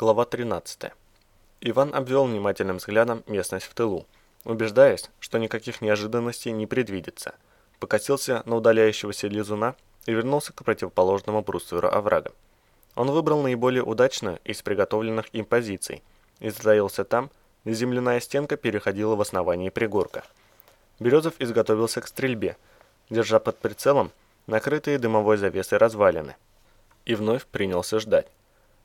Глава 13. Иван обвел внимательным взглядом местность в тылу, убеждаясь, что никаких неожиданностей не предвидится. Покосился на удаляющегося лизуна и вернулся к противоположному брустверу оврага. Он выбрал наиболее удачную из приготовленных им позиций и затаился там, где земляная стенка переходила в основании пригорка. Березов изготовился к стрельбе, держа под прицелом накрытые дымовой завесой развалины, и вновь принялся ждать.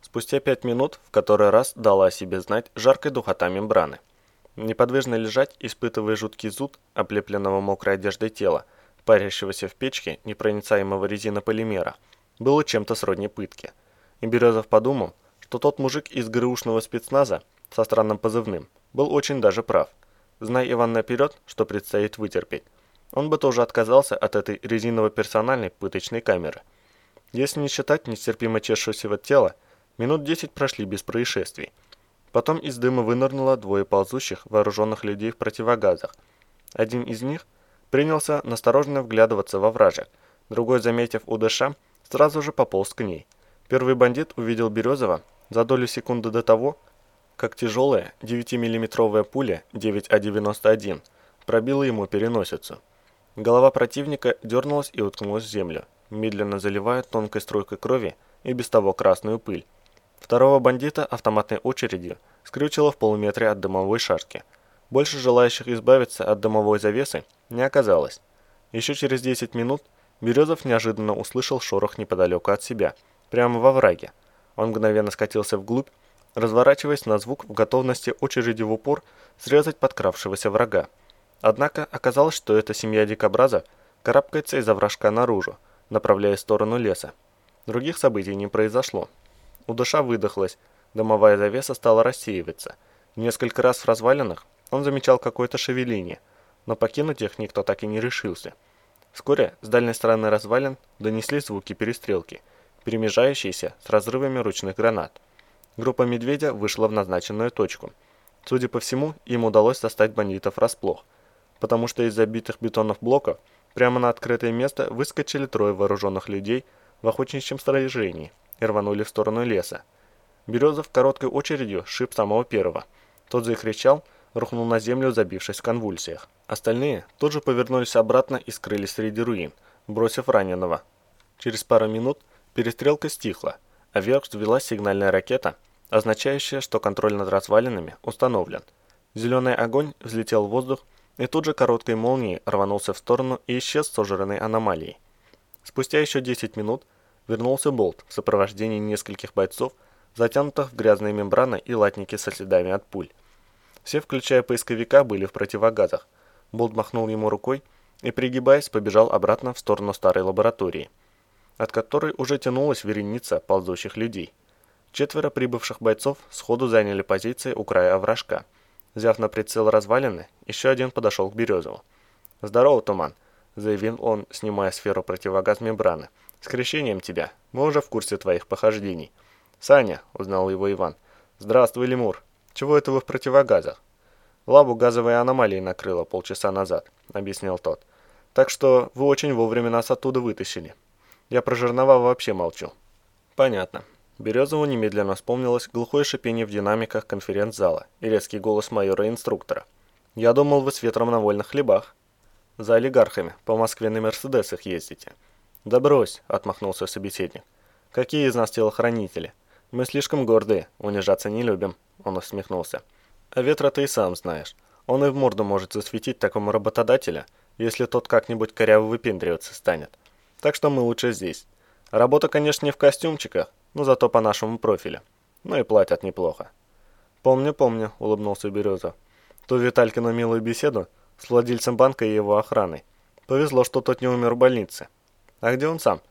Спустя пять минут в который раз дала о себе знать жаркой духота мембраны. Неподвижно лежать, испытывая жуткий зуд, облепленного мокрой одеждой тела, парящегося в печке непроницаемого резинополимера, было чем-то сродни пытки. И Березов подумал, что тот мужик из ГРУшного спецназа со странным позывным был очень даже прав. Зная Иван наперед, что предстоит вытерпеть, он бы тоже отказался от этой резиново-персональной пыточной камеры. Если не считать нестерпимо чешущего тела, Минут десять прошли без происшествий. Потом из дыма вынырнуло двое ползущих, вооруженных людей в противогазах. Один из них принялся настороженно вглядываться во вражек, другой, заметив УДШ, сразу же пополз к ней. Первый бандит увидел Березова за долю секунды до того, как тяжелая 9-миллиметровая пуля 9А91 пробила ему переносицу. Голова противника дернулась и уткнулась в землю, медленно заливая тонкой струйкой крови и без того красную пыль. Второго бандита автоматной очередью скрючило в полуметре от дымовой шашки. Больше желающих избавиться от дымовой завесы не оказалось. Еще через 10 минут Березов неожиданно услышал шорох неподалеку от себя, прямо во враге. Он мгновенно скатился вглубь, разворачиваясь на звук в готовности очереди в упор срезать подкравшегося врага. Однако оказалось, что эта семья дикобраза карабкается из овражка наружу, направляясь в сторону леса. Других событий не произошло. У душа выдохлась, дымовая завеса стала рассеиваться. Несколько раз в развалинах он замечал какое-то шевеление, но покинуть их никто так и не решился. Вскоре с дальней стороны развалин донеслись звуки перестрелки, перемежающиеся с разрывами ручных гранат. Группа «Медведя» вышла в назначенную точку. Судя по всему, им удалось застать бандитов врасплох, потому что из забитых бетонных блоков прямо на открытое место выскочили трое вооруженных людей в охотничьем снаряжении и рванули в сторону леса. Березов короткой очередью шип самого первого. Тот закричал, рухнул на землю, забившись в конвульсиях. Остальные тут же повернулись обратно и скрылись среди руин, бросив раненого. Через пару минут перестрелка стихла, а вверх взвелась сигнальная ракета, означающая, что контроль над развалинами установлен. Зеленый огонь взлетел в воздух и тут же короткой молнией рванулся в сторону и исчез сожранной аномалией. Спустя еще 10 минут вернулся Болт в сопровождении нескольких бойцов, затянутых в грязные мембраны и латники со следами от пуль. Все, включая поисковика, были в противогазах. Болт махнул ему рукой и, пригибаясь, побежал обратно в сторону старой лаборатории, от которой уже тянулась вереница ползущих людей. Четверо прибывших бойцов сходу заняли позиции у края овражка. Взяв на прицел развалины, еще один подошел к Березову. «Здорово, Туман», — заявил он, снимая сферу противогаз мембраны. «С крещением тебя. Мы уже в курсе твоих похождений». «Саня», — узнал его Иван. «Здравствуй, Лемур. Чего это вы в противогазах?» «Лабу газовой аномалии накрыло полчаса назад», — объяснил тот. «Так что вы очень вовремя нас оттуда вытащили. Я про жернова вообще молчу». «Понятно». Березову немедленно вспомнилось глухое шипение в динамиках конференц-зала и резкий голос майора-инструктора. «Я думал, вы с ветром на вольных хлебах. За олигархами по Москве на Мерседесах ездите». «Да брось», — отмахнулся собеседник. «Какие из нас телохранители? Мы слишком гордые, унижаться не любим», — он усмехнулся. «А ветра ты и сам знаешь. Он и в морду может засветить такому работодателя, если тот как-нибудь коряво выпендриваться станет. Так что мы лучше здесь. Работа, конечно, не в костюмчиках, но зато по нашему профилю. Ну и платят неплохо». «Помню, помню», — улыбнулся Береза. «Ту Виталькину милую беседу с владельцем банка и его охраной. Повезло, что тот не умер в больнице. «А где он сам?»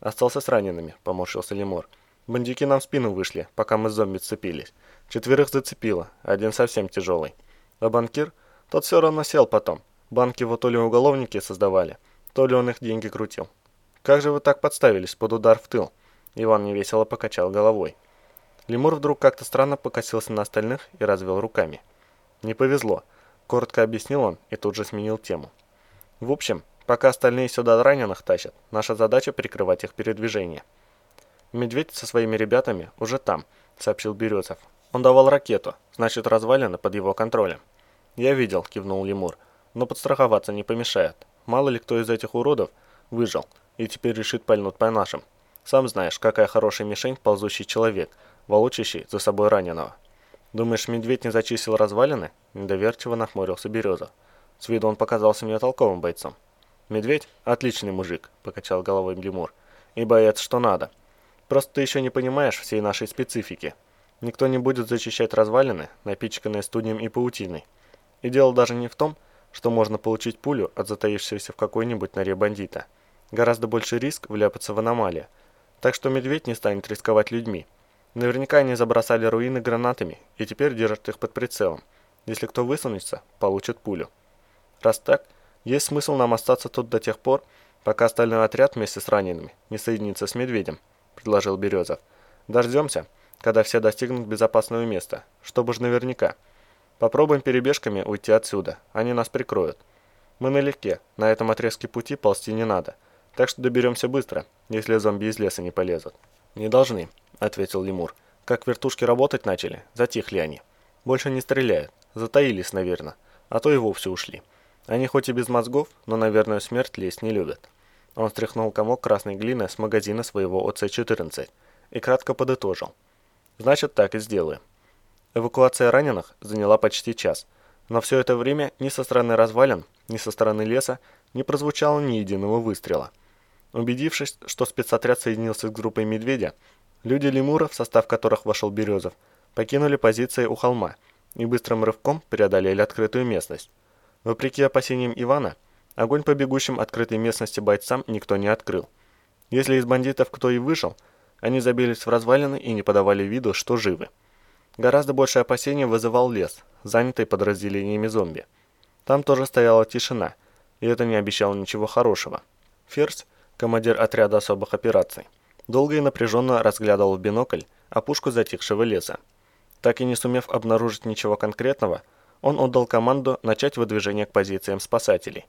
«Остался с ранеными», — поморщился Лемур. «Бандюки нам в спину вышли, пока мы с зомби цепились. Четверых зацепило, один совсем тяжелый. А банкир? Тот все равно сел потом. Банки его то ли уголовники создавали, то ли он их деньги крутил. Как же вы так подставились под удар в тыл?» Иван невесело покачал головой. Лемур вдруг как-то странно покосился на остальных и развел руками. «Не повезло», — коротко объяснил он и тут же сменил тему. «В общем, Пока остальные сюда раненых тащат, наша задача прикрывать их передвижение. Медведь со своими ребятами уже там, сообщил Березов. «Он давал ракету, значит, развалины под его контролем». «Я видел», — кивнул Лемур. «Но подстраховаться не помешает. Мало ли кто из этих уродов выжил и теперь решит пальнуть по нашим. Сам знаешь, какая хорошая мишень ползущий человек, волочащий за собой раненого». «Думаешь, медведь не зачистил развалины?» – недоверчиво нахмурился Береза. С виду он показался мне толковым бойцом. «Медведь – отличный мужик», – покачал головой Лемур. «И боец, что надо. Просто ты еще не понимаешь всей нашей специфики. Никто не будет зачищать развалины, напичканные студнем и паутиной. И дело даже не в том, что можно получить пулю от затаившегося в какой-нибудь норе бандита. Гораздо больше риск вляпаться в аномалию. Так что медведь не станет рисковать людьми. Наверняка они забросали руины гранатами и теперь держат их под прицелом. Если кто высунется, получит пулю. Раз так, есть смысл нам остаться тут до тех пор, пока остальной отряд вместе с ранеными не соединится с медведем, предложил Березов. Дождемся, когда все достигнут безопасного места, чтобы же наверняка. Попробуем перебежками уйти отсюда, они нас прикроют. Мы налегке, на этом отрезке пути ползти не надо, так что доберемся быстро, если зомби из леса не полезут. Не должны. — ответил лемур. «Как вертушки работать начали, затихли они. Больше не стреляют, затаились, наверное, а то и вовсе ушли. Они хоть и без мозгов, но, наверное, смерть лезть не любят». Он стряхнул комок красной глины с магазина своего ОЦ-14 и кратко подытожил. «Значит, так и сделаем». Эвакуация раненых заняла почти час, но все это время ни со стороны развалин, ни со стороны леса не прозвучало ни единого выстрела. Убедившись, что спецотряд соединился с группой «Медведя», Люди лемура, в состав которых вошел Березов, покинули позиции у холма и быстрым рывком преодолели открытую местность. Вопреки опасениям Ивана, огонь по бегущим открытой местности бойцам никто не открыл. Если из бандитов кто и вышел, они забились в развалины и не подавали виду, что живы. Гораздо большее опасение вызывал лес, занятый подразделениями зомби. Там тоже стояла тишина, и это не обещало ничего хорошего. Ферзь, командир отряда особых операций, долго и напряженно разглядывал в бинокль опушку затихшего леса. Так и не сумев обнаружить ничего конкретного, он отдал команду начать выдвижение к позициям спасателей.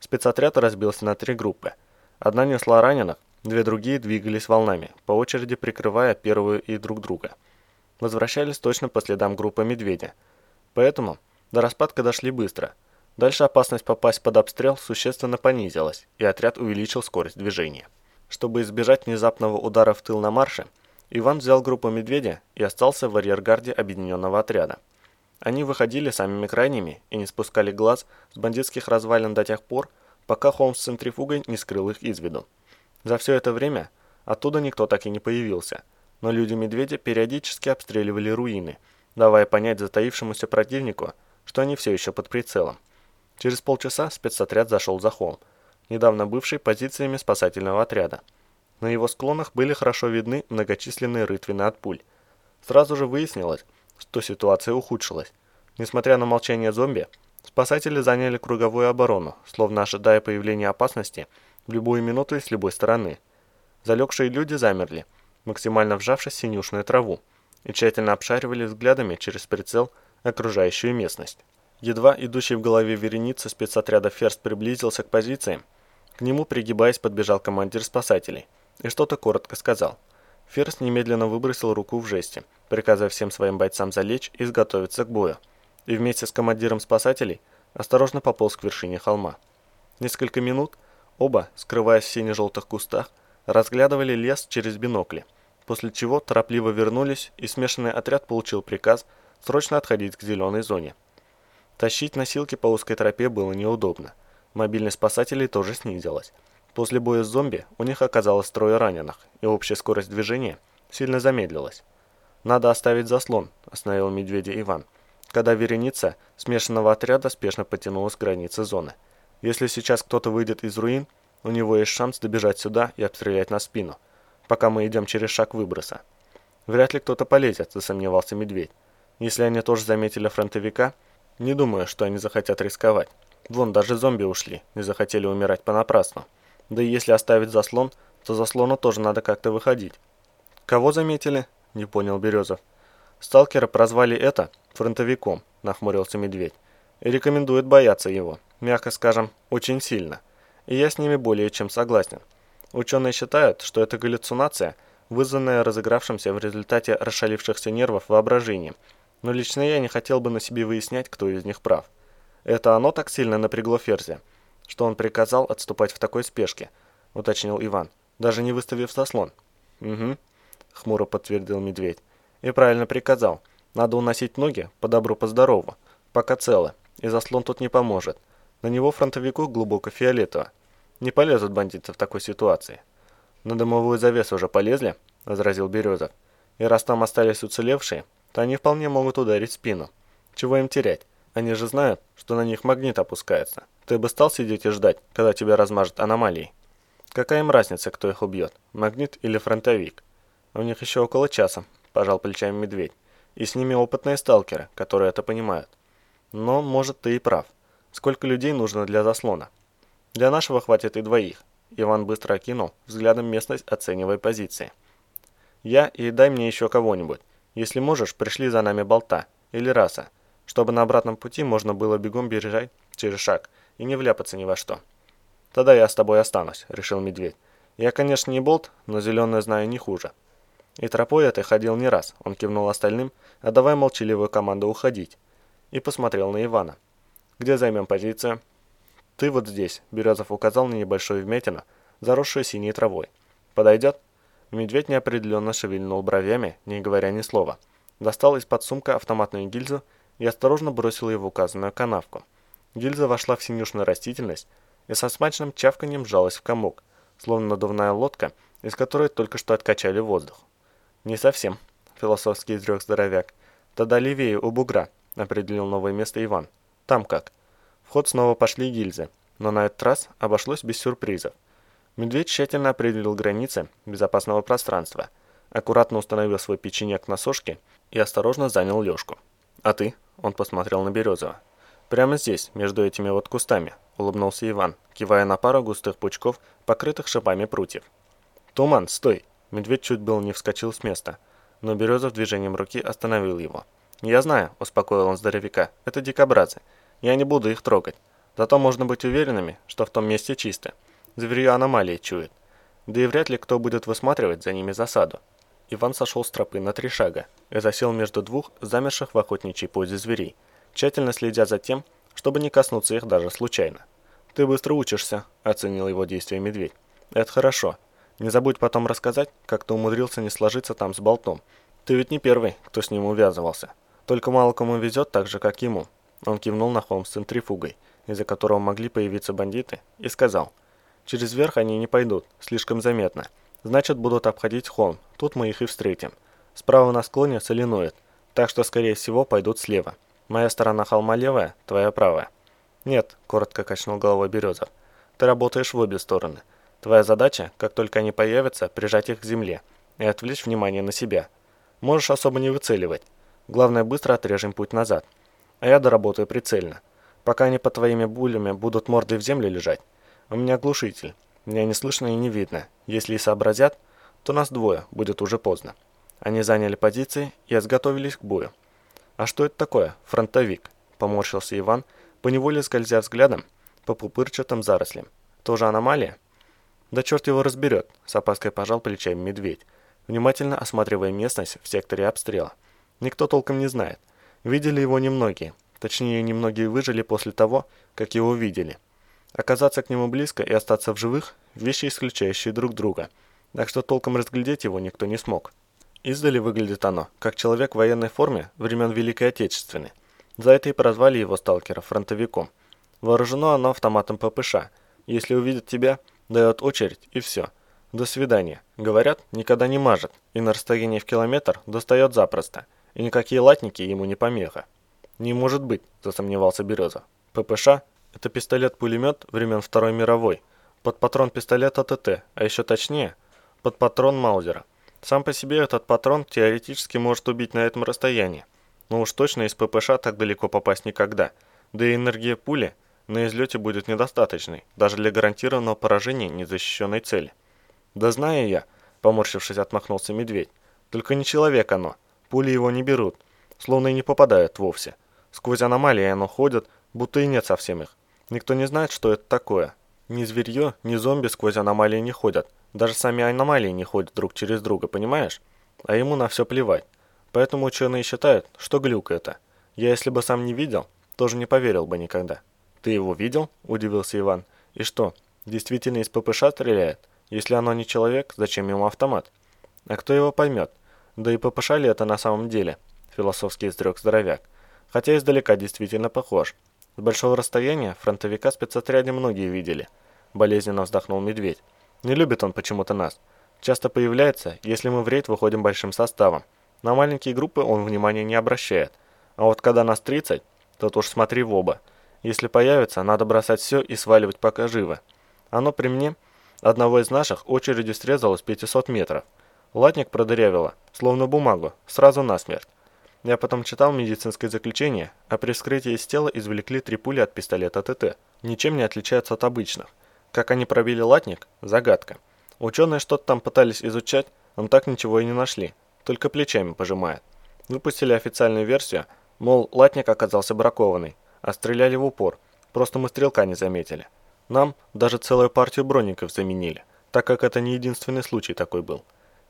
Спецотряд разбился на три группы. Одна несла раненых, две другие двигались волнами, по очереди прикрывая первую и друг друга. Возвращались точно по следам группы «Медведя». Поэтому до распадка дошли быстро. Дальше опасность попасть под обстрел существенно понизилась, и отряд увеличил скорость движения. Чтобы избежать внезапного удара в тыл на марше, Иван взял группу «Медведя» и остался в арьергарде объединенного отряда. Они выходили самыми крайними и не спускали глаз с бандитских развалин до тех пор, пока Холмс с центрифугой не скрыл их из виду. За все это время оттуда никто так и не появился, но люди «Медведя» периодически обстреливали руины, давая понять затаившемуся противнику, что они все еще под прицелом. Через полчаса спецотряд зашел за холм, недавно бывший позициями спасательного отряда. На его склонах были хорошо видны многочисленные рытвины от пуль. Сразу же выяснилось, что ситуация ухудшилась. Несмотря на молчание зомби, спасатели заняли круговую оборону, словно ожидая появления опасности в любую минуту и с любой стороны. Залегшие люди замерли, максимально вжавшись в синюшную траву, и тщательно обшаривали взглядами через прицел окружающую местность. Едва идущий в голове вереницы спецотряда Ферст приблизился к позициям, к нему, пригибаясь, подбежал командир спасателей и что-то коротко сказал. Ферст немедленно выбросил руку в жесте, приказывая всем своим бойцам залечь и изготовиться к бою, и вместе с командиром спасателей осторожно пополз к вершине холма. Несколько минут оба, скрываясь в сине-желтых кустах, разглядывали лес через бинокли, после чего торопливо вернулись, и смешанный отряд получил приказ срочно отходить к зеленой зоне. Тащить носилки по узкой тропе было неудобно. Мобильность спасателей тоже снизилась. После боя с зомби у них оказалось трое раненых, и общая скорость движения сильно замедлилась. «Надо оставить заслон», – остановил медведя Иван, когда вереница смешанного отряда спешно потянулась к границе зоны. «Если сейчас кто-то выйдет из руин, у него есть шанс добежать сюда и обстрелять на спину, пока мы идем через шаг выброса». «Вряд ли кто-то полезет», – засомневался медведь. «Если они тоже заметили фронтовика, не думаю, что они захотят рисковать». Вон, даже зомби ушли, не захотели умирать понапрасну. Да и если оставить заслон, то заслону тоже надо как-то выходить. Кого заметили? Не понял Березов. Сталкера прозвали это фронтовиком, нахмурился Медведь. И рекомендует бояться его, мягко скажем, очень сильно. И я с ними более чем согласен. Ученые считают, что эта галлюцинация вызванное разыгравшимся в результате расшалившихся нервов воображением, но лично я не хотел бы на себе выяснять, кто из них прав. Это оно так сильно напрягло Ферзя, что он приказал отступать в такой спешке, уточнил Иван, даже не выставив заслон. Угу, хмуро подтвердил медведь. И правильно приказал. Надо уносить ноги по добру, по пока цело, и заслон тут не поможет. На него фронтовику глубоко фиолетово. Не полезут бандиты в такой ситуации. На дымовую завесу уже полезли, возразил Березов. И раз там остались уцелевшие, то они вполне могут ударить в спину. Чего им терять? Они же знают, что на них магнит опускается. Ты бы стал сидеть и ждать, когда тебя размажет аномалией? Какая им разница, кто их убьет, магнит или фронтовик? У них еще около часа, пожал плечами медведь. И с ними опытные сталкеры, которые это понимают. Но, может, ты и прав. Сколько людей нужно для заслона? Для нашего хватит и двоих. Иван быстро окинул взглядом местность, оценивая позиции. Я и дай мне еще кого-нибудь. Если можешь, пришли за нами болта или раса чтобы на обратном пути можно было бегом бежать через шаг и не вляпаться ни во что. «Тогда я с тобой останусь», — решил медведь. «Я, конечно, не болт, но зеленое знаю не хуже». И тропой этой ходил не раз, он кивнул остальным, отдавая молчаливую команду уходить, и посмотрел на Ивана. «Где займем позицию?» «Ты вот здесь», — Березов указал на небольшую вмятину, заросшую синей травой. «Подойдет?» Медведь неопределенно шевельнул бровями, не говоря ни слова. Достал из-под сумка автоматную гильзу и осторожно бросил его в указанную канавку. Гильза вошла в синюшную растительность и со смачным чавканием сжалась в комок, словно надувная лодка, из которой только что откачали воздух. «Не совсем», — философски изрек здоровяк. «Тогда левее у бугра», — определил новое место Иван. «Там как?» В ход снова пошли гильзы, но на этот раз обошлось без сюрпризов. Медведь тщательно определил границы безопасного пространства, аккуратно установил свой печенек на сошке и осторожно занял лёжку. «А ты?» – он посмотрел на Березова. «Прямо здесь, между этими вот кустами», – улыбнулся Иван, кивая на пару густых пучков, покрытых шипами прутьев. «Туман, стой!» Медведь чуть был не вскочил с места, но Березов движением руки остановил его. «Я знаю», – успокоил он здоровяка, – «это дикобразы. Я не буду их трогать. Зато можно быть уверенными, что в том месте чисто. Зверье аномалии чует. Да и вряд ли кто будет высматривать за ними засаду. Иван сошел с тропы на три шага и засел между двух замерших в охотничьей позе зверей, тщательно следя за тем, чтобы не коснуться их даже случайно. «Ты быстро учишься», — оценил его действия медведь. «Это хорошо. Не забудь потом рассказать, как ты умудрился не сложиться там с болтом. Ты ведь не первый, кто с ним увязывался. Только мало кому везет так же, как ему». Он кивнул на холм с центрифугой, из-за которого могли появиться бандиты, и сказал, «Через верх они не пойдут, слишком заметно. Значит, будут обходить холм. Тут мы их и встретим. Справа на склоне соленоид, так что, скорее всего, пойдут слева. Моя сторона холма левая, твоя правая. Нет, коротко качнул головой Березов. Ты работаешь в обе стороны. Твоя задача, как только они появятся, прижать их к земле и отвлечь внимание на себя. Можешь особо не выцеливать. Главное, быстро отрежем путь назад. А я доработаю прицельно. Пока они по твоими булями будут мордой в землю лежать. У меня глушитель. Меня не слышно и не видно. Если и сообразят, то нас двое, будет уже поздно. Они заняли позиции и изготовились к бою. «А что это такое? Фронтовик?» – поморщился Иван, поневоле скользя взглядом по пупырчатым зарослям. «Тоже аномалия?» «Да черт его разберет», – с опаской пожал плечами медведь, внимательно осматривая местность в секторе обстрела. «Никто толком не знает. Видели его немногие. Точнее, немногие выжили после того, как его видели. Оказаться к нему близко и остаться в живых – вещи, исключающие друг друга, так что толком разглядеть его никто не смог. Издали выглядит оно, как человек в военной форме времен Великой Отечественной. За это и прозвали его сталкера фронтовиком. Вооружено оно автоматом ППШ. Если увидит тебя, дает очередь и все. До свидания. Говорят, никогда не мажет, и на расстоянии в километр достает запросто, и никакие латники ему не помеха. «Не может быть», – засомневался Береза. «ППШ это пистолет-пулемет времен Второй мировой, под патрон пистолета ТТ, а еще точнее, под патрон Маузера. Сам по себе этот патрон теоретически может убить на этом расстоянии, но уж точно из ППШ так далеко попасть никогда, да и энергия пули на излете будет недостаточной, даже для гарантированного поражения незащищенной цели. «Да знаю я», — поморщившись, отмахнулся медведь, — «только не человек оно, пули его не берут, словно и не попадают вовсе. Сквозь аномалии оно ходит, будто и нет совсем их. Никто не знает, что это такое. Ни зверье, ни зомби сквозь аномалии не ходят, Даже сами аномалии не ходят друг через друга, понимаешь? А ему на все плевать. Поэтому ученые считают, что глюк это. Я если бы сам не видел, тоже не поверил бы никогда. Ты его видел? Удивился Иван. И что, действительно из ППШ стреляет? Если оно не человек, зачем ему автомат? А кто его поймет? Да и ППШ ли это на самом деле? Философский изрек здоровяк. Хотя издалека действительно похож. С большого расстояния фронтовика спецотряде многие видели. Болезненно вздохнул медведь. Не любит он почему-то нас. Часто появляется, если мы в рейд выходим большим составом. На маленькие группы он внимания не обращает. А вот когда нас 30, то уж смотри в оба. Если появится, надо бросать все и сваливать пока живо. Оно при мне одного из наших очередью срезало с 500 метров. Латник продырявило, словно бумагу, сразу насмерть. Я потом читал медицинское заключение, а при вскрытии из тела извлекли три пули от пистолета ТТ. Ничем не отличаются от обычных. Как они пробили латник – загадка. Ученые что-то там пытались изучать, но так ничего и не нашли, только плечами пожимает. Выпустили официальную версию, мол, латник оказался бракованный, а стреляли в упор, просто мы стрелка не заметили. Нам даже целую партию броников заменили, так как это не единственный случай такой был.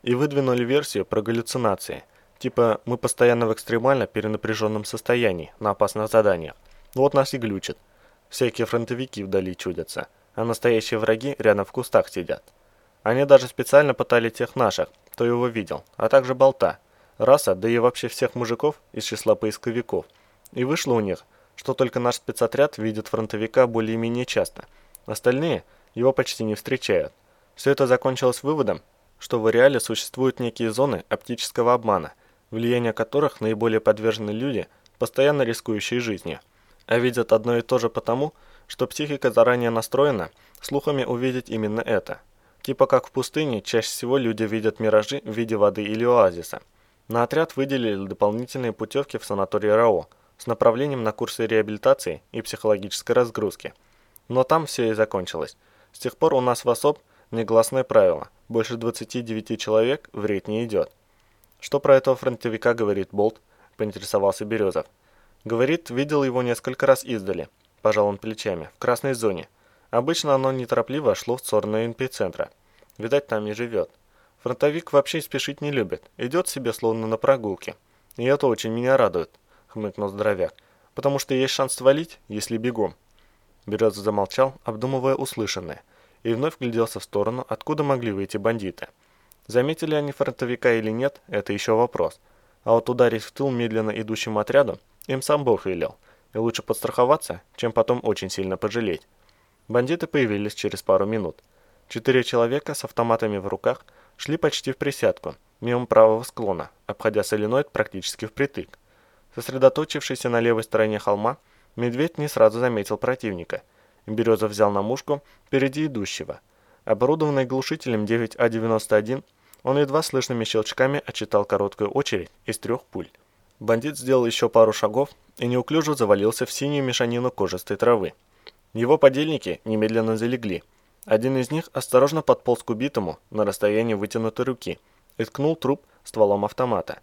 И выдвинули версию про галлюцинации. Типа, мы постоянно в экстремально перенапряженном состоянии, на опасных заданиях. Вот нас и глючит. Всякие фронтовики вдали чудятся а настоящие враги рядом в кустах сидят. Они даже специально пытали тех наших, кто его видел, а также болта, раса, да и вообще всех мужиков из числа поисковиков. И вышло у них, что только наш спецотряд видит фронтовика более-менее часто. Остальные его почти не встречают. Все это закончилось выводом, что в реале существуют некие зоны оптического обмана, влияние которых наиболее подвержены люди, постоянно рискующие жизнью. А видят одно и то же потому, что психика заранее настроена слухами увидеть именно это. Типа как в пустыне, чаще всего люди видят миражи в виде воды или оазиса. На отряд выделили дополнительные путевки в санаторий РАО с направлением на курсы реабилитации и психологической разгрузки. Но там все и закончилось. С тех пор у нас в особ негласное правило – больше 29 человек в рейд не идет. Что про этого фронтовика говорит Болт? Поинтересовался Березов. Говорит, видел его несколько раз издали – пожал он плечами, в красной зоне. Обычно оно неторопливо шло в сторону эпицентра. Видать, там не живет. Фронтовик вообще спешить не любит, идет себе словно на прогулке. И это очень меня радует, хмыкнул здоровяк, потому что есть шанс свалить, если бегом. Береза замолчал, обдумывая услышанное, и вновь гляделся в сторону, откуда могли выйти бандиты. Заметили они фронтовика или нет, это еще вопрос. А вот ударить в тыл медленно идущему отряду им сам Бог велел – и лучше подстраховаться, чем потом очень сильно пожалеть. Бандиты появились через пару минут. Четыре человека с автоматами в руках шли почти в присядку, мимо правого склона, обходя соленоид практически впритык. Сосредоточившийся на левой стороне холма, медведь не сразу заметил противника. Береза взял на мушку впереди идущего. Оборудованный глушителем 9А91, он едва слышными щелчками отчитал короткую очередь из трех пуль. Бандит сделал еще пару шагов и неуклюже завалился в синюю мешанину кожистой травы. Его подельники немедленно залегли. Один из них осторожно подполз к убитому на расстоянии вытянутой руки и ткнул труп стволом автомата.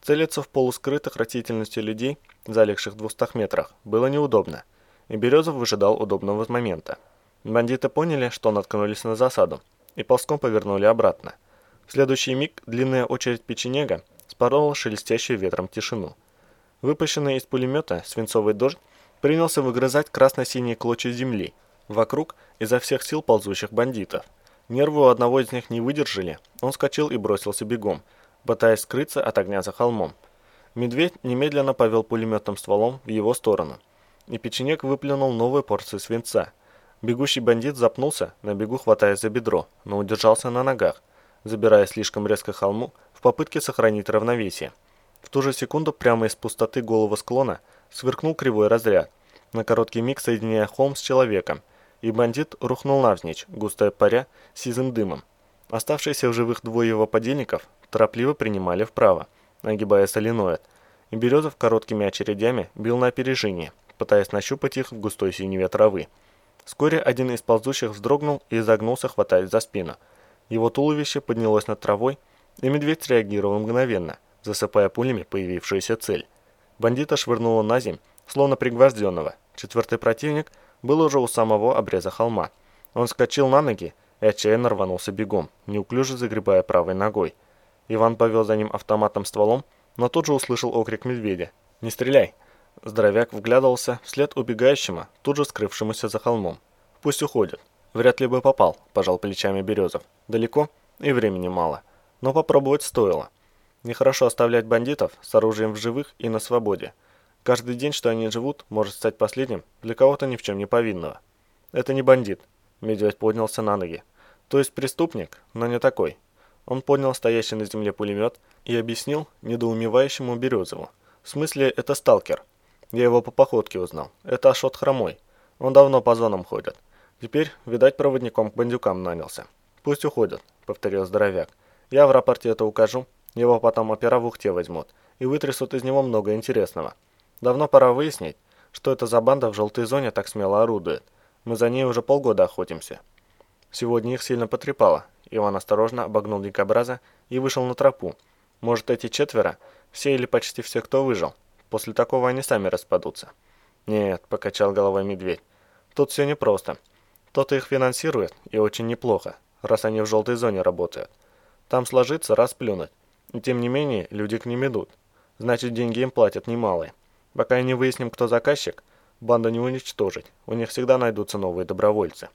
Целиться в полускрытых растительностью людей, залегших в двухстах метрах, было неудобно, и Березов выжидал удобного момента. Бандиты поняли, что наткнулись на засаду, и ползком повернули обратно. В следующий миг длинная очередь печенега спорола шелестящую ветром тишину. Выпущенный из пулемета свинцовый дождь принялся выгрызать красно-синие клочья земли вокруг изо всех сил ползущих бандитов. Нервы у одного из них не выдержали, он скочил и бросился бегом, пытаясь скрыться от огня за холмом. Медведь немедленно повел пулеметным стволом в его сторону, и печенек выплюнул новую порцию свинца. Бегущий бандит запнулся, на бегу хватаясь за бедро, но удержался на ногах, забирая слишком резко холму в попытке сохранить равновесие. В ту же секунду прямо из пустоты голого склона сверкнул кривой разряд, на короткий миг соединяя холм с человеком, и бандит рухнул навзничь, густая паря, сизым дымом. Оставшиеся в живых двое его подельников торопливо принимали вправо, огибая соленоид, и Березов короткими очередями бил на опережение, пытаясь нащупать их в густой синеве травы. Вскоре один из ползущих вздрогнул и изогнулся, хватаясь за спину. Его туловище поднялось над травой, и медведь среагировал мгновенно – засыпая пулями появившуюся цель. Бандита швырнуло на земь, словно пригвожденного. Четвертый противник был уже у самого обреза холма. Он скочил на ноги и отчаянно рванулся бегом, неуклюже загребая правой ногой. Иван повел за ним автоматом стволом, но тут же услышал окрик медведя. «Не стреляй!» Здоровяк вглядывался вслед убегающему, тут же скрывшемуся за холмом. «Пусть уходит». «Вряд ли бы попал», – пожал плечами Березов. «Далеко? И времени мало. Но попробовать стоило. Нехорошо оставлять бандитов с оружием в живых и на свободе. Каждый день, что они живут, может стать последним для кого-то ни в чем не повинного. Это не бандит. Медведь поднялся на ноги. То есть преступник, но не такой. Он поднял стоящий на земле пулемет и объяснил недоумевающему Березову. В смысле, это сталкер. Я его по походке узнал. Это Ашот Хромой. Он давно по зонам ходит. Теперь, видать, проводником к бандюкам нанялся. Пусть уходят, повторил здоровяк. Я в рапорте это укажу. Его потом опера в ухте возьмут и вытрясут из него много интересного. Давно пора выяснить, что это за банда в желтой зоне так смело орудует. Мы за ней уже полгода охотимся. Сегодня их сильно потрепало. Иван осторожно обогнул дикобраза и вышел на тропу. Может, эти четверо, все или почти все, кто выжил. После такого они сами распадутся. Нет, покачал головой медведь. Тут все непросто. Кто-то их финансирует, и очень неплохо, раз они в желтой зоне работают. Там сложится, расплюнуть. И тем не менее, люди к ним идут. Значит, деньги им платят немалые. Пока не выясним, кто заказчик, банду не уничтожить. У них всегда найдутся новые добровольцы.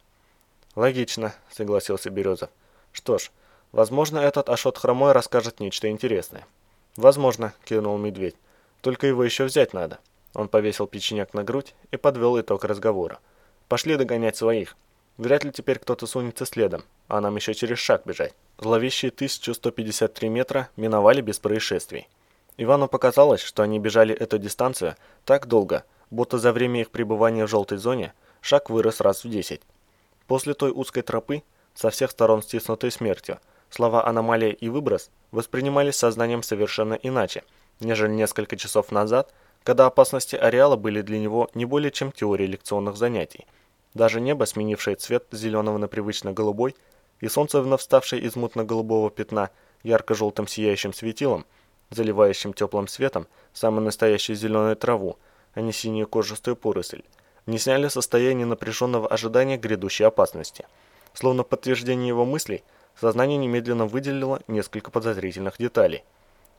Логично, согласился Березов. Что ж, возможно, этот Ашот Хромой расскажет нечто интересное. Возможно, кивнул Медведь. Только его еще взять надо. Он повесил печенек на грудь и подвел итог разговора. Пошли догонять своих. Вряд ли теперь кто-то сунется следом, а нам еще через шаг бежать. Зловещие 1153 метра миновали без происшествий. Ивану показалось, что они бежали эту дистанцию так долго, будто за время их пребывания в желтой зоне шаг вырос раз в 10. После той узкой тропы, со всех сторон стиснутой смертью, слова «аномалия» и «выброс» воспринимались сознанием совершенно иначе, нежели несколько часов назад, когда опасности ареала были для него не более чем теорией лекционных занятий. Даже небо, сменившее цвет зеленого на привычно голубой, и солнце, вновь вставшее из мутно-голубого пятна ярко-желтым сияющим светилом, заливающим теплым светом самую настоящую зеленую траву, а не синюю кожистую поросль, не сняли состояние напряженного ожидания грядущей опасности. Словно подтверждение его мыслей, сознание немедленно выделило несколько подозрительных деталей.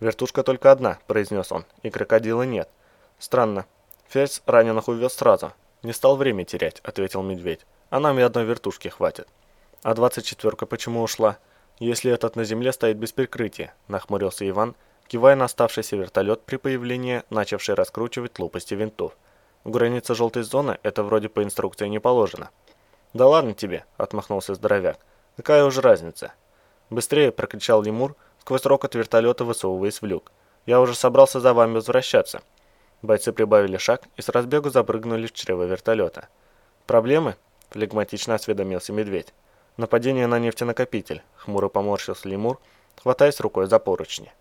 «Вертушка только одна», — произнес он, — «и крокодила нет». «Странно. Фельдс раненых увез сразу. Не стал время терять», — ответил медведь. «А нам и одной вертушки хватит». «А двадцать четверка почему ушла?» «Если этот на земле стоит без прикрытия», — нахмурился Иван, кивая на оставшийся вертолет при появлении, начавший раскручивать лопасти винтов. В границе желтой зоны это вроде по инструкции не положено. «Да ладно тебе», — отмахнулся здоровяк. «Какая уже разница?» «Быстрее!» — прокричал лемур, сквозь рокот вертолета высовываясь в люк. «Я уже собрался за вами возвращаться». Бойцы прибавили шаг и с разбегу запрыгнули в чрево вертолета. «Проблемы?» — флегматично осведомился медведь. «Нападение на нефтенакопитель», — хмуро поморщился лемур, хватаясь рукой за поручни.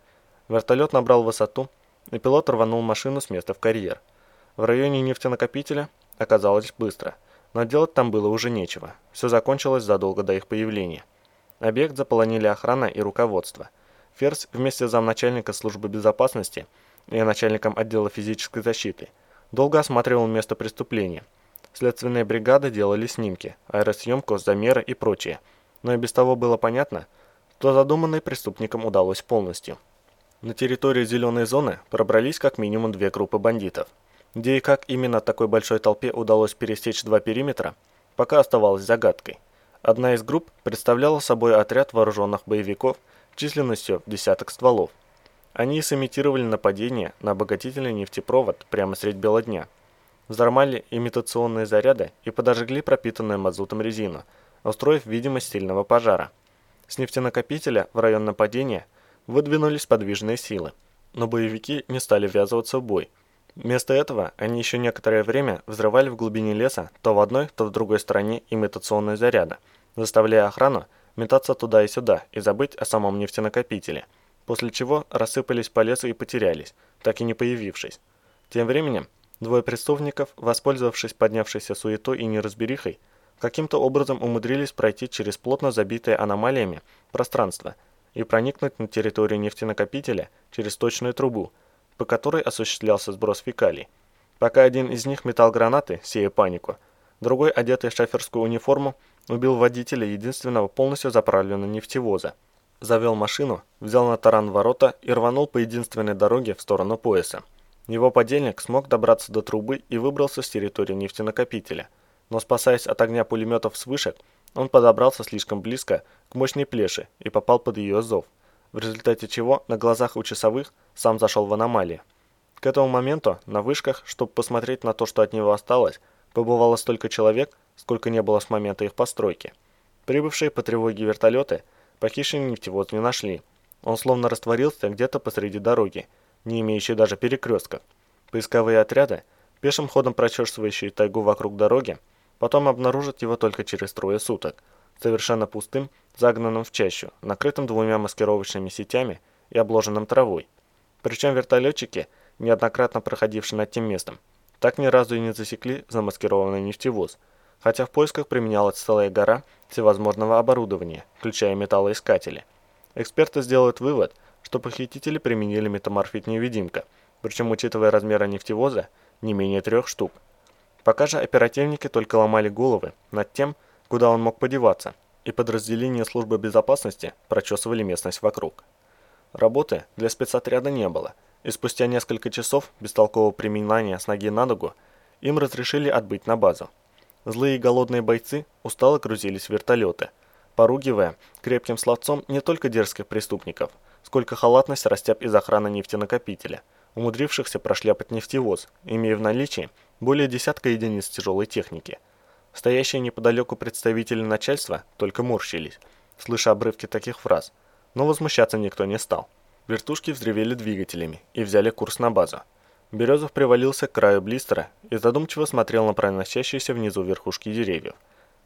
Вертолет набрал высоту, и пилот рванул машину с места в карьер. В районе нефтенакопителя оказалось быстро, но делать там было уже нечего. Все закончилось задолго до их появления. Объект заполонили охрана и руководство. Ферзь вместе с замначальника службы безопасности и начальником отдела физической защиты долго осматривал место преступления. Следственные бригады делали снимки, аэросъемку, замеры и прочее. Но и без того было понятно, что задуманное преступникам удалось полностью. На территорию зеленой зоны пробрались как минимум две группы бандитов. Где и как именно такой большой толпе удалось пересечь два периметра, пока оставалось загадкой. Одна из групп представляла собой отряд вооруженных боевиков численностью в десяток стволов. Они сымитировали нападение на обогатительный нефтепровод прямо средь бела дня. Взорвали имитационные заряды и подожгли пропитанную мазутом резину, устроив видимость сильного пожара. С нефтенакопителя в район нападения – выдвинулись подвижные силы, но боевики не стали ввязываться в бой. Вместо этого они еще некоторое время взрывали в глубине леса то в одной, то в другой стороне имитационные заряды, заставляя охрану метаться туда и сюда и забыть о самом нефтенакопителе, после чего рассыпались по лесу и потерялись, так и не появившись. Тем временем двое преступников, воспользовавшись поднявшейся суетой и неразберихой, каким-то образом умудрились пройти через плотно забитое аномалиями пространство – и проникнуть на территорию нефтенакопителя через точную трубу, по которой осуществлялся сброс фекалий. Пока один из них метал гранаты, сея панику, другой, одетый в шоферскую униформу, убил водителя единственного полностью заправленного нефтевоза. Завел машину, взял на таран ворота и рванул по единственной дороге в сторону пояса. Его подельник смог добраться до трубы и выбрался с территории нефтенакопителя. Но спасаясь от огня пулеметов с вышек, он подобрался слишком близко к мощной плеше и попал под ее зов, в результате чего на глазах у часовых сам зашел в аномалии. К этому моменту на вышках, чтобы посмотреть на то, что от него осталось, побывало столько человек, сколько не было с момента их постройки. Прибывшие по тревоге вертолеты похищенный нефтевоз не нашли. Он словно растворился где-то посреди дороги, не имеющей даже перекрестков. Поисковые отряды, пешим ходом прочесывающие тайгу вокруг дороги, потом обнаружат его только через трое суток, совершенно пустым, загнанным в чащу, накрытым двумя маскировочными сетями и обложенным травой. Причем вертолетчики, неоднократно проходившие над тем местом, так ни разу и не засекли замаскированный нефтевоз, хотя в поисках применялась целая гора всевозможного оборудования, включая металлоискатели. Эксперты сделают вывод, что похитители применили метаморфит-невидимка, причем, учитывая размеры нефтевоза, не менее трех штук. Пока же оперативники только ломали головы над тем, куда он мог подеваться, и подразделения службы безопасности прочесывали местность вокруг. Работы для спецотряда не было, и спустя несколько часов бестолкового приминания с ноги на ногу им разрешили отбыть на базу. Злые и голодные бойцы устало грузились в вертолеты, поругивая крепким словцом не только дерзких преступников, сколько халатность растяп из охраны нефтенакопителя, умудрившихся прошляпать нефтевоз, имея в наличии более десятка единиц тяжелой техники. Стоящие неподалеку представители начальства только морщились, слыша обрывки таких фраз, но возмущаться никто не стал. Вертушки взревели двигателями и взяли курс на базу. Березов привалился к краю блистера и задумчиво смотрел на проносящиеся внизу верхушки деревьев.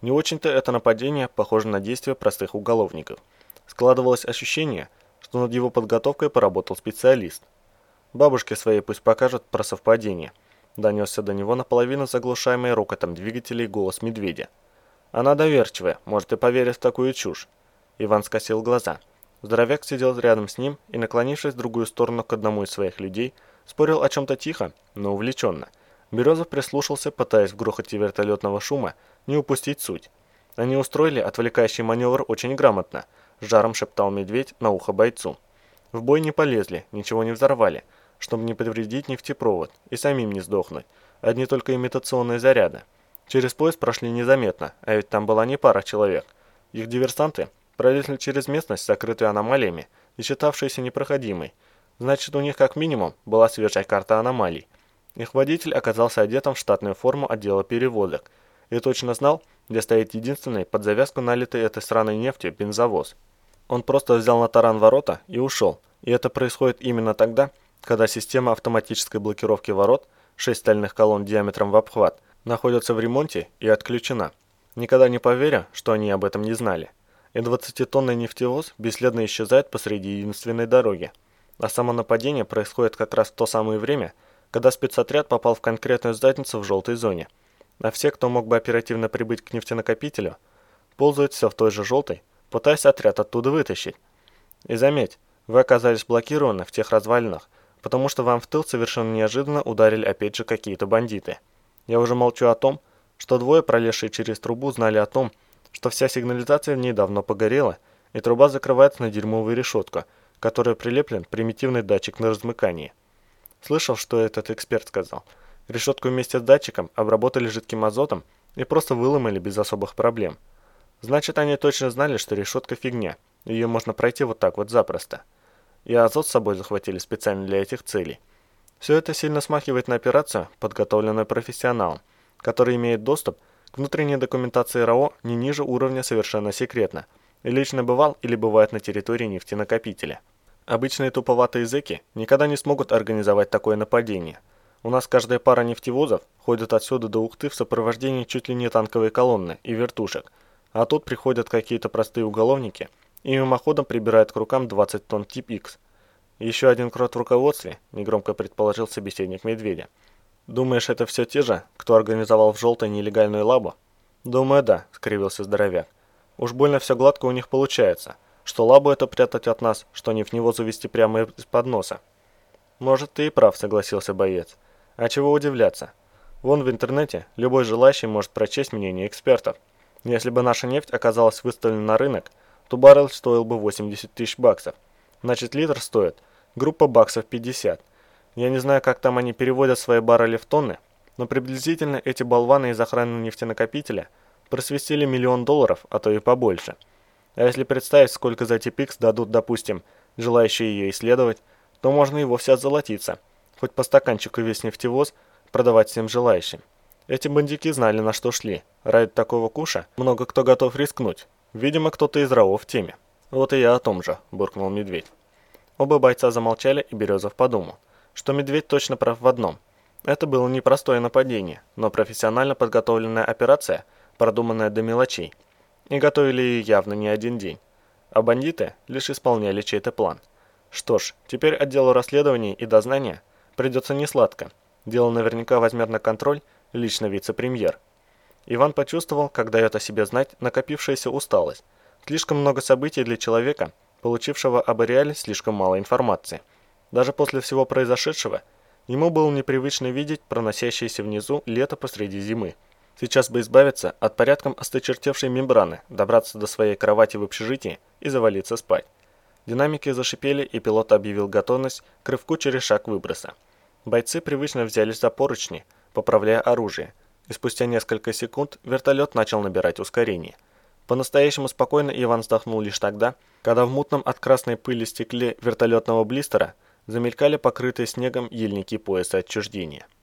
Не очень-то это нападение похоже на действия простых уголовников. Складывалось ощущение, что над его подготовкой поработал специалист. Бабушке своей пусть покажут про совпадение. Донесся до него наполовину заглушаемый рокотом двигателей голос медведя. Она доверчивая, может и поверит в такую чушь. Иван скосил глаза. Здоровяк сидел рядом с ним и, наклонившись в другую сторону к одному из своих людей, Спорил о чем-то тихо, но увлеченно. Березов прислушался, пытаясь в грохоте вертолетного шума не упустить суть. Они устроили отвлекающий маневр очень грамотно, с жаром шептал медведь на ухо бойцу. В бой не полезли, ничего не взорвали, чтобы не повредить нефтепровод и самим не сдохнуть. Одни только имитационные заряды. Через пояс прошли незаметно, а ведь там была не пара человек. Их диверсанты пролезли через местность, закрытую аномалиями и считавшейся непроходимой, Значит, у них как минимум была свежая карта аномалий. Их водитель оказался одетым в штатную форму отдела перевозок и точно знал, где стоит единственный под завязку налитый этой сраной нефтью бензовоз. Он просто взял на таран ворота и ушел, и это происходит именно тогда, когда система автоматической блокировки ворот, 6 стальных колонн диаметром в обхват, находится в ремонте и отключена. Никогда не поверю, что они об этом не знали. И 20-тонный нефтевоз бесследно исчезает посреди единственной дороги. А само нападение происходит как раз в то самое время, когда спецотряд попал в конкретную задницу в желтой зоне. А все, кто мог бы оперативно прибыть к нефтенакопителю, ползают все в той же желтой, пытаясь отряд оттуда вытащить. И заметь, вы оказались блокированы в тех развалинах, потому что вам в тыл совершенно неожиданно ударили опять же какие-то бандиты. Я уже молчу о том, что двое, пролезшие через трубу, знали о том, что вся сигнализация в ней давно погорела, и труба закрывается на дерьмовую решетку – которой прилеплен примитивный датчик на размыкании. Слышал, что этот эксперт сказал. Решетку вместе с датчиком обработали жидким азотом и просто выломали без особых проблем. Значит, они точно знали, что решетка фигня, ее можно пройти вот так вот запросто. И азот с собой захватили специально для этих целей. Все это сильно смахивает на операцию, подготовленную профессионалом, который имеет доступ к внутренней документации РАО не ниже уровня совершенно секретно – лично бывал или бывает на территории нефтенакопителя. Обычные туповатые зэки никогда не смогут организовать такое нападение. У нас каждая пара нефтевозов ходит отсюда до Ухты в сопровождении чуть ли не танковой колонны и вертушек, а тут приходят какие-то простые уголовники и мимоходом прибирают к рукам 20 тонн тип X. Еще один крот в руководстве, негромко предположил собеседник Медведя. Думаешь, это все те же, кто организовал в желтой нелегальную лабу? Думаю, да, скривился здоровяк. Уж больно все гладко у них получается. Что лабу это прятать от нас, что не в него завести прямо из-под носа. Может, ты и прав, согласился боец. А чего удивляться? Вон в интернете любой желающий может прочесть мнение экспертов. Если бы наша нефть оказалась выставлена на рынок, то баррель стоил бы 80 тысяч баксов. Значит, литр стоит группа баксов 50. Я не знаю, как там они переводят свои баррели в тонны, но приблизительно эти болваны из охраны нефтенакопителя просвистели миллион долларов, а то и побольше. А если представить, сколько за TPX дадут, допустим, желающие ее исследовать, то можно и вовсе озолотиться. Хоть по стаканчику весь нефтевоз продавать всем желающим. Эти бандики знали, на что шли. Ради такого куша много кто готов рискнуть. Видимо, кто-то из РАО в теме. Вот и я о том же, буркнул медведь. Оба бойца замолчали, и Березов подумал, что медведь точно прав в одном. Это было непростое нападение, но профессионально подготовленная операция, продуманная до мелочей. И готовили ее явно не один день. А бандиты лишь исполняли чей-то план. Что ж, теперь отделу расследований и дознания придется несладко. Дело наверняка возьмет на контроль лично вице-премьер. Иван почувствовал, как дает о себе знать накопившаяся усталость. Слишком много событий для человека, получившего об Ариале слишком мало информации. Даже после всего произошедшего, ему было непривычно видеть проносящееся внизу лето посреди зимы. Сейчас бы избавиться от порядком осточертевшей мембраны, добраться до своей кровати в общежитии и завалиться спать. Динамики зашипели, и пилот объявил готовность к рывку через шаг выброса. Бойцы привычно взялись за поручни, поправляя оружие, и спустя несколько секунд вертолет начал набирать ускорение. По-настоящему спокойно Иван вздохнул лишь тогда, когда в мутном от красной пыли стекле вертолетного блистера замелькали покрытые снегом ельники пояса отчуждения.